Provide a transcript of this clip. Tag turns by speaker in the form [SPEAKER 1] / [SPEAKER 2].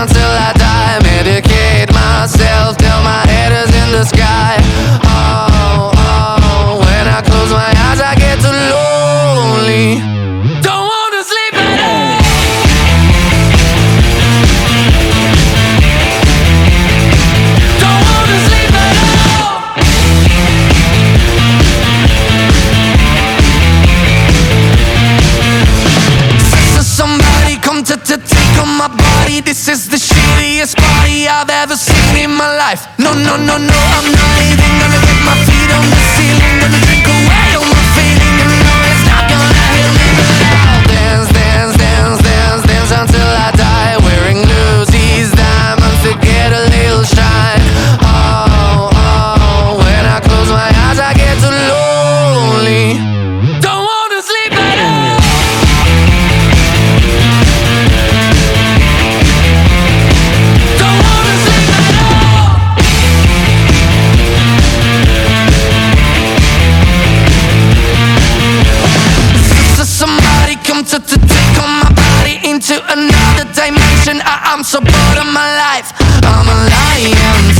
[SPEAKER 1] until I die. Medicate myself till my head is in the sky. Oh, oh, when I close my eyes, I get too lonely. Don't wanna sleep at all. Don't wanna sleep at all. So somebody come to, body. This is the shittiest party I've ever seen in my life. No, no, no, no, I'm not even dimension. I am so bored of my life. I'm a lion.